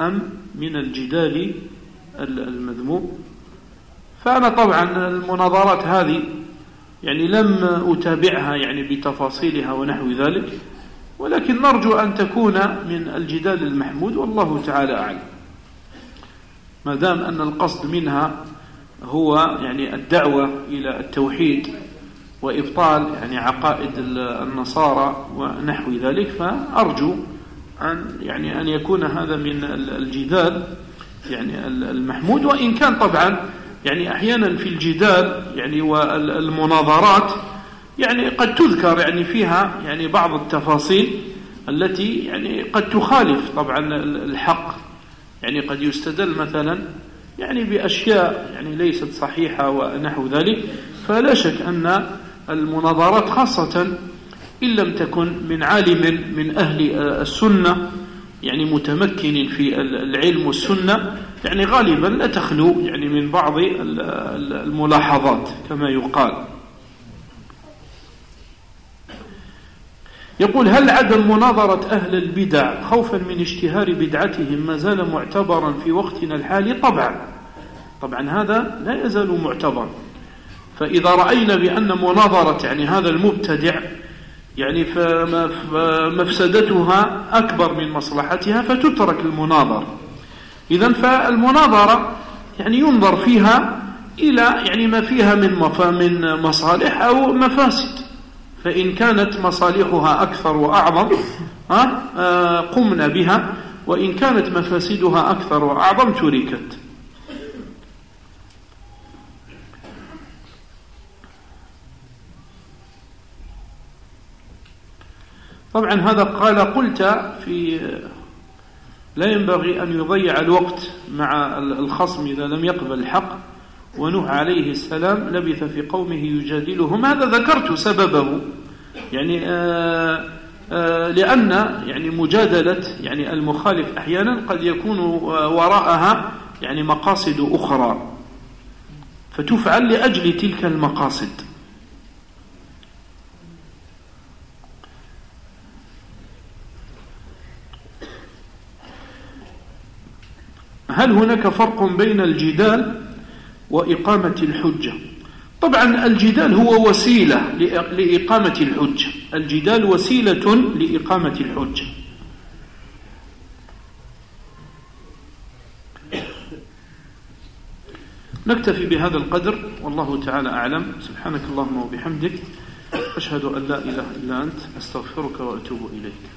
أم من الجدال المذموم؟ فأنا طبعا المناظرات هذه يعني لم أتابعها يعني بتفاصيلها ونحو ذلك ولكن نرجو أن تكون من الجدال المحمود والله تعالى أعلم. ما دام أن القصد منها هو يعني الدعوة إلى التوحيد وإبطال يعني عقائد النصارى ونحو ذلك فأرجو أن يعني أن يكون هذا من الجدال يعني المحمود. وإن كان طبعا يعني أحيانا في الجدال يعني والمناظرات يعني قد تذكر يعني فيها يعني بعض التفاصيل التي يعني قد تخالف طبعا الحق. يعني قد يستدل مثلا يعني بأشياء يعني ليست صحيحة ونحو ذلك فلا شك أن المناظرات خاصة إن لم تكن من عالم من أهل السنة يعني متمكن في العلم والسنة يعني غالبا لا تخلو يعني من بعض الملاحظات كما يقال. يقول هل عدم مناظرة أهل البدع خوفا من اشتهار بدعتهم ما زال معتبرا في وقتنا الحالي؟ طبعا. طبعا هذا لا يزال معتبرا. فإذا رأينا بأن مناظرة يعني هذا المبتدع يعني فمفسدتها أكبر من مصلحتها فتترك المناظرة إذا فالمناظرة يعني ينظر فيها إلى يعني ما فيها من من مصالح أو مفاسد. فإن كانت مصالحها أكثر وأعظم آه، قمنا بها وإن كانت مفاسدها أكثر وأعظم تركت طبعا هذا قال قلت في لا ينبغي أن يضيع الوقت مع الخصم إذا لم يقبل الحق ونوح عليه السلام لبث في قومه يجادلهم. هذا ذكرت سببه يعني آه، آه، لأن يعني مجادلة يعني المخالف أحيانا قد يكون وراءها يعني مقاصد أخرى. فتفعل لأجل تلك المقاصد. هل هناك فرق بين الجدال وإقامة الحجة؟ طبعا الجدال هو وسيلة لإقامة الحجة. الجدال وسيلة لإقامة الحجة. نكتفي بهذا القدر والله تعالى أعلم. سبحانك اللهم وبحمدك أشهد أن لا إله إلا أنت أستغفرك وأتوب إليك.